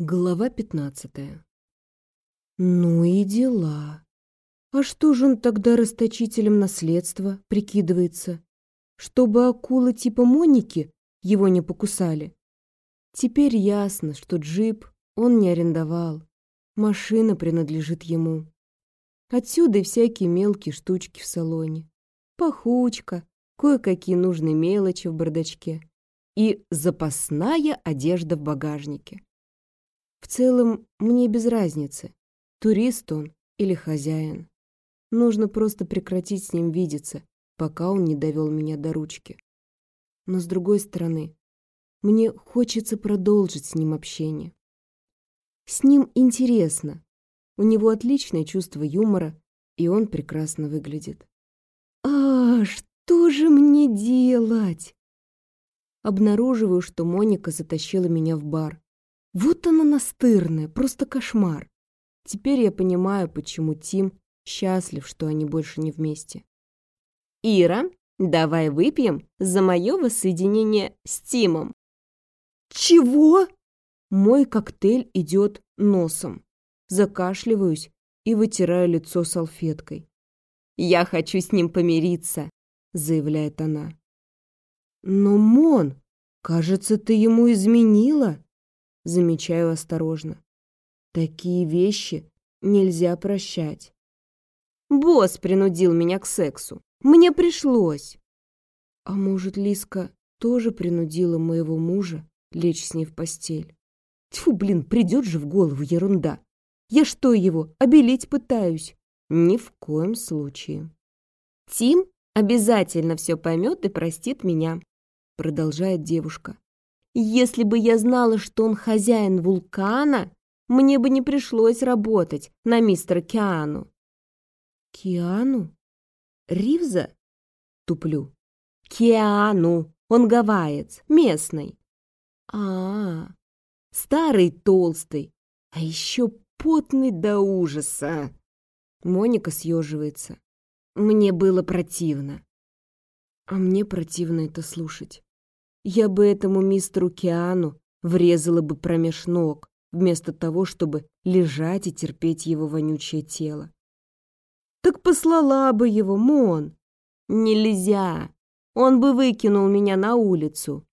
Глава пятнадцатая. Ну и дела. А что же он тогда расточителем наследства прикидывается? Чтобы акулы типа Моники его не покусали. Теперь ясно, что джип он не арендовал. Машина принадлежит ему. Отсюда и всякие мелкие штучки в салоне. Пахучка, кое-какие нужные мелочи в бардачке и запасная одежда в багажнике. В целом, мне без разницы, турист он или хозяин. Нужно просто прекратить с ним видеться, пока он не довел меня до ручки. Но с другой стороны, мне хочется продолжить с ним общение. С ним интересно. У него отличное чувство юмора, и он прекрасно выглядит. А, что же мне делать? Обнаруживаю, что Моника затащила меня в бар. Вот она настырная, просто кошмар. Теперь я понимаю, почему Тим счастлив, что они больше не вместе. «Ира, давай выпьем за мое воссоединение с Тимом». «Чего?» Мой коктейль идет носом. Закашливаюсь и вытираю лицо салфеткой. «Я хочу с ним помириться», — заявляет она. «Но, Мон, кажется, ты ему изменила?» Замечаю осторожно. Такие вещи нельзя прощать. Босс принудил меня к сексу. Мне пришлось. А может, Лиска тоже принудила моего мужа лечь с ней в постель? Тьфу, блин, придет же в голову ерунда. Я что его, обелить пытаюсь? Ни в коем случае. Тим обязательно все поймет и простит меня, продолжает девушка. Если бы я знала, что он хозяин вулкана, мне бы не пришлось работать на мистера Киану. Киану? Ривза? Туплю. Киану. Он гавайец, местный. А, -а, а, старый толстый, а еще потный до ужаса. Моника съеживается. Мне было противно. А мне противно это слушать. Я бы этому мистеру Киану врезала бы промеж ног, вместо того, чтобы лежать и терпеть его вонючее тело. Так послала бы его, Мон. Нельзя. Он бы выкинул меня на улицу.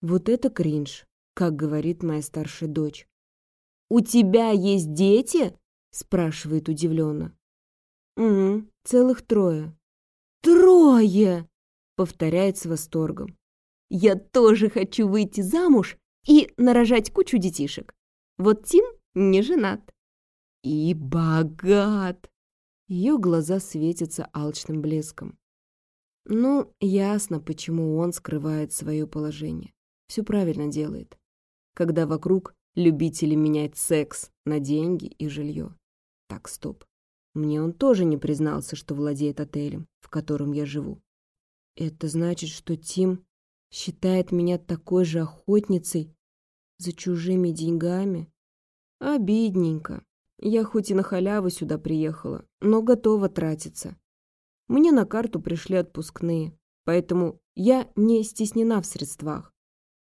Вот это кринж, как говорит моя старшая дочь. «У тебя есть дети?» — спрашивает удивленно. «Угу, целых трое». «Трое!» — повторяет с восторгом. Я тоже хочу выйти замуж и нарожать кучу детишек. Вот Тим не женат. И богат. Ее глаза светятся алчным блеском. Ну, ясно, почему он скрывает свое положение. Все правильно делает. Когда вокруг любители менять секс на деньги и жилье. Так, стоп. Мне он тоже не признался, что владеет отелем, в котором я живу. Это значит, что Тим считает меня такой же охотницей за чужими деньгами. Обидненько. Я хоть и на халяву сюда приехала, но готова тратиться. Мне на карту пришли отпускные, поэтому я не стеснена в средствах.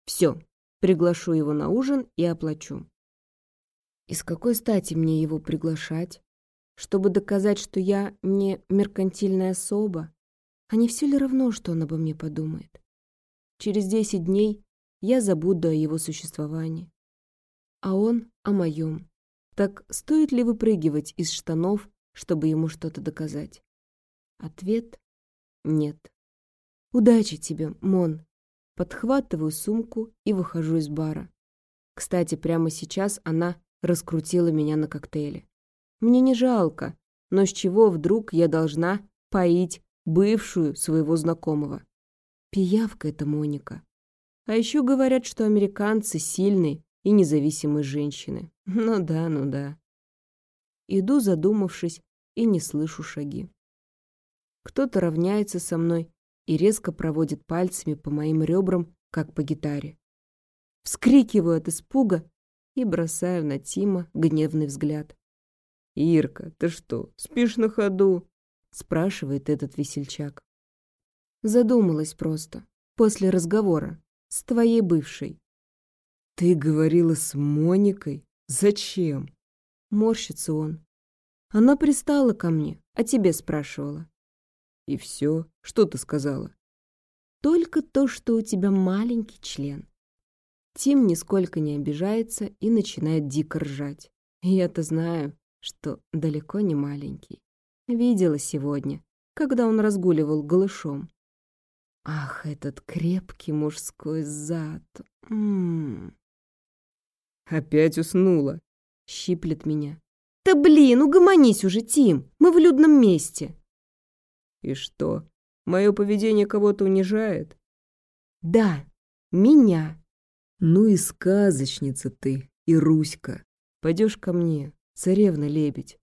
Все, приглашу его на ужин и оплачу. И с какой стати мне его приглашать? Чтобы доказать, что я не меркантильная особа? А не все ли равно, что он обо мне подумает? Через десять дней я забуду о его существовании. А он о моем. Так стоит ли выпрыгивать из штанов, чтобы ему что-то доказать? Ответ — нет. Удачи тебе, Мон. Подхватываю сумку и выхожу из бара. Кстати, прямо сейчас она раскрутила меня на коктейле. Мне не жалко, но с чего вдруг я должна поить бывшую своего знакомого? Пиявка это Моника. А еще говорят, что американцы сильные и независимые женщины. Ну да, ну да. Иду, задумавшись, и не слышу шаги. Кто-то равняется со мной и резко проводит пальцами по моим ребрам, как по гитаре. Вскрикиваю от испуга и бросаю на Тима гневный взгляд. «Ирка, ты что, спишь на ходу?» — спрашивает этот весельчак. Задумалась просто. После разговора. С твоей бывшей. Ты говорила с Моникой? Зачем? Морщится он. Она пристала ко мне, а тебе спрашивала. И все? Что ты сказала? Только то, что у тебя маленький член. Тим нисколько не обижается и начинает дико ржать. Я-то знаю, что далеко не маленький. Видела сегодня, когда он разгуливал голышом. Ах, этот крепкий мужской зад. М -м -м. Опять уснула. Щиплет меня. Да блин, угомонись уже, Тим. Мы в людном месте. И что, мое поведение кого-то унижает? Да, меня. Ну и сказочница ты, и Руська. Пойдешь ко мне, царевна-лебедь.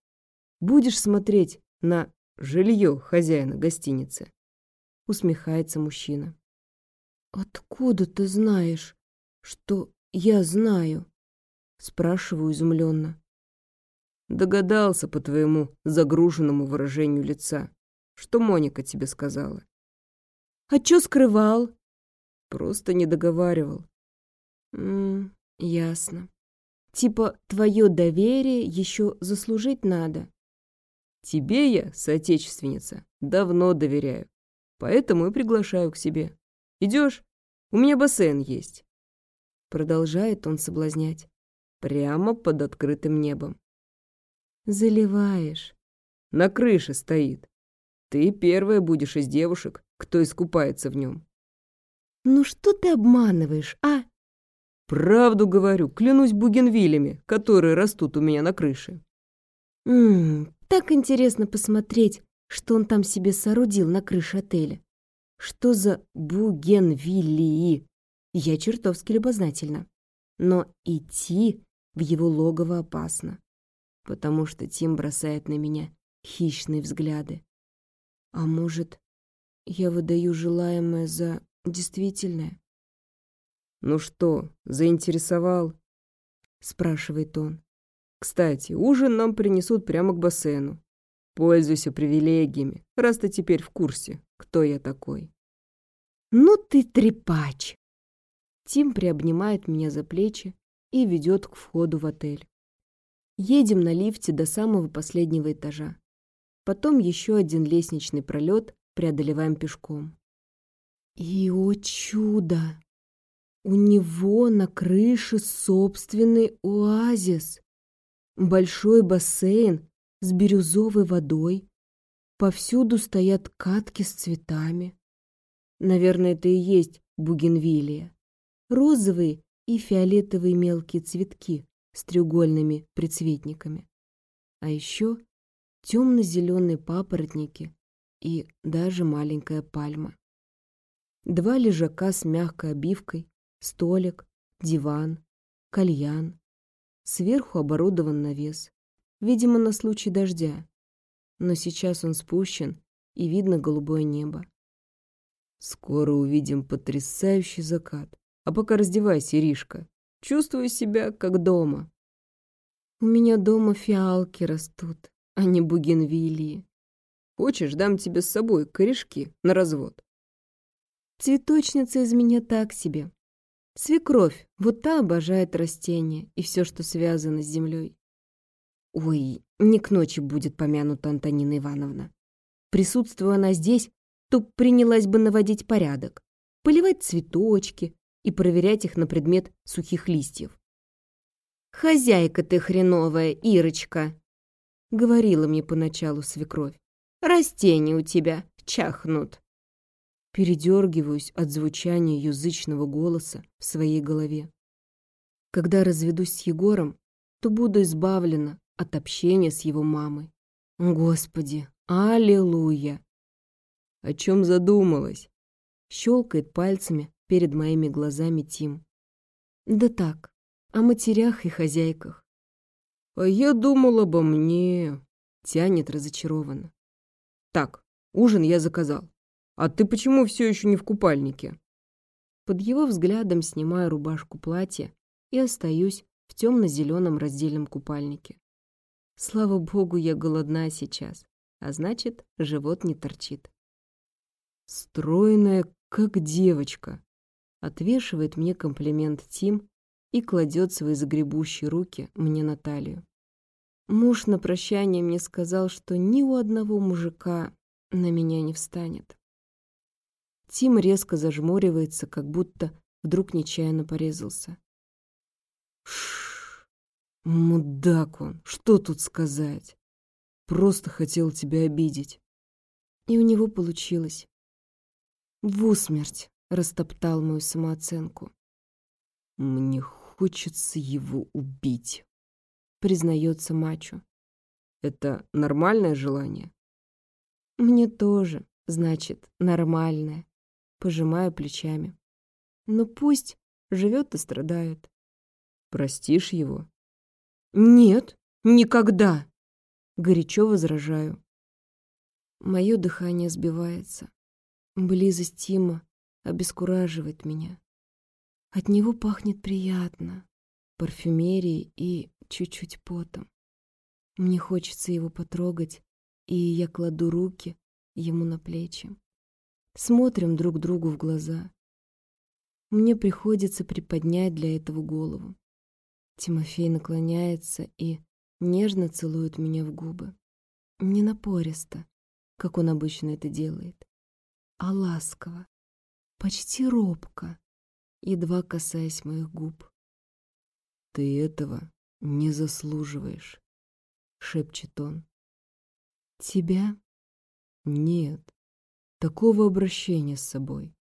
Будешь смотреть на жилье хозяина гостиницы. Усмехается мужчина. Откуда ты знаешь, что я знаю? Спрашиваю изумленно. Догадался по твоему загруженному выражению лица, что Моника тебе сказала. А чё скрывал? Просто не договаривал. М ясно. Типа, твое доверие еще заслужить надо. Тебе я, соотечественница, давно доверяю. Поэтому и приглашаю к себе. Идешь? У меня бассейн есть. Продолжает он соблазнять. Прямо под открытым небом. Заливаешь. На крыше стоит. Ты первая будешь из девушек, кто искупается в нем. Ну что ты обманываешь, а? Правду говорю, клянусь бугенвилями, которые растут у меня на крыше. Ммм, так интересно посмотреть, что он там себе соорудил на крыше отеля. Что за бугенвиллии? Я чертовски любознательна. Но идти в его логово опасно, потому что Тим бросает на меня хищные взгляды. А может, я выдаю желаемое за действительное? «Ну что, заинтересовал?» — спрашивает он. «Кстати, ужин нам принесут прямо к бассейну. Пользуйся привилегиями, раз ты теперь в курсе, кто я такой». «Ну ты трепач!» Тим приобнимает меня за плечи и ведет к входу в отель. Едем на лифте до самого последнего этажа. Потом еще один лестничный пролет преодолеваем пешком. И, о чудо! У него на крыше собственный оазис. Большой бассейн с бирюзовой водой. Повсюду стоят катки с цветами. Наверное, это и есть бугенвилия. Розовые и фиолетовые мелкие цветки с треугольными прицветниками. А еще темно-зеленые папоротники и даже маленькая пальма. Два лежака с мягкой обивкой, столик, диван, кальян. Сверху оборудован навес, видимо, на случай дождя. Но сейчас он спущен, и видно голубое небо. Скоро увидим потрясающий закат. А пока раздевайся, Иришка. Чувствую себя как дома. У меня дома фиалки растут, а не бугенвилии. Хочешь, дам тебе с собой корешки на развод? Цветочница из меня так себе. Свекровь, вот та обожает растения и все, что связано с землей. Ой, не к ночи будет помянута Антонина Ивановна. Присутствуя она здесь, то принялась бы наводить порядок, поливать цветочки, и проверять их на предмет сухих листьев. «Хозяйка ты хреновая, Ирочка!» — говорила мне поначалу свекровь. «Растения у тебя чахнут!» Передергиваюсь от звучания язычного голоса в своей голове. Когда разведусь с Егором, то буду избавлена от общения с его мамой. Господи, аллилуйя! О чем задумалась? Щелкает пальцами перед моими глазами Тим. Да так, о матерях и хозяйках. А я думал обо мне, тянет разочарованно. Так, ужин я заказал. А ты почему все еще не в купальнике? Под его взглядом снимаю рубашку платья и остаюсь в темно-зеленом раздельном купальнике. Слава богу, я голодна сейчас, а значит, живот не торчит. Стройная, как девочка, Отвешивает мне комплимент Тим и кладет свои загребущие руки мне на талию. Муж на прощание мне сказал, что ни у одного мужика на меня не встанет. Тим резко зажмуривается, как будто вдруг нечаянно порезался. Шш, мудак он, что тут сказать? Просто хотел тебя обидеть. И у него получилось. В усмерть растоптал мою самооценку. Мне хочется его убить, признается Мачо. Это нормальное желание? Мне тоже, значит, нормальное. Пожимаю плечами. Но пусть живет и страдает. Простишь его? Нет, никогда. Горячо возражаю. Мое дыхание сбивается. Близость Тима обескураживает меня. От него пахнет приятно, парфюмерией и чуть-чуть потом. Мне хочется его потрогать, и я кладу руки ему на плечи. Смотрим друг другу в глаза. Мне приходится приподнять для этого голову. Тимофей наклоняется и нежно целует меня в губы. Не напористо, как он обычно это делает, а ласково, почти робко, едва касаясь моих губ. «Ты этого не заслуживаешь», — шепчет он. «Тебя?» «Нет, такого обращения с собой.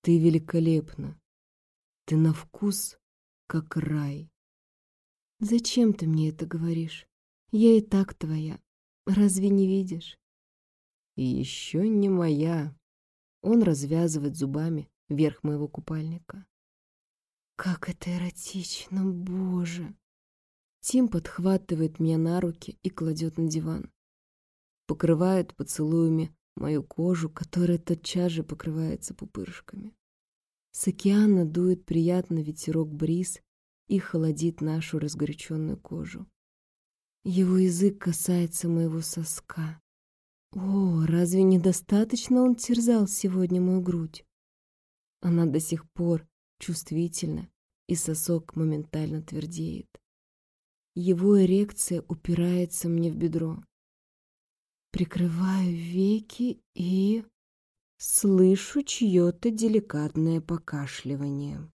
Ты великолепна. Ты на вкус, как рай». «Зачем ты мне это говоришь? Я и так твоя. Разве не видишь?» «И еще не моя». Он развязывает зубами верх моего купальника. Как это эротично, боже! Тим подхватывает меня на руки и кладет на диван. Покрывает поцелуями мою кожу, которая тотчас же покрывается пупырышками. С океана дует приятно ветерок бриз и холодит нашу разгоряченную кожу. Его язык касается моего соска. О, разве недостаточно он терзал сегодня мою грудь? Она до сих пор чувствительна, и сосок моментально твердеет. Его эрекция упирается мне в бедро. Прикрываю веки и... Слышу чье-то деликатное покашливание.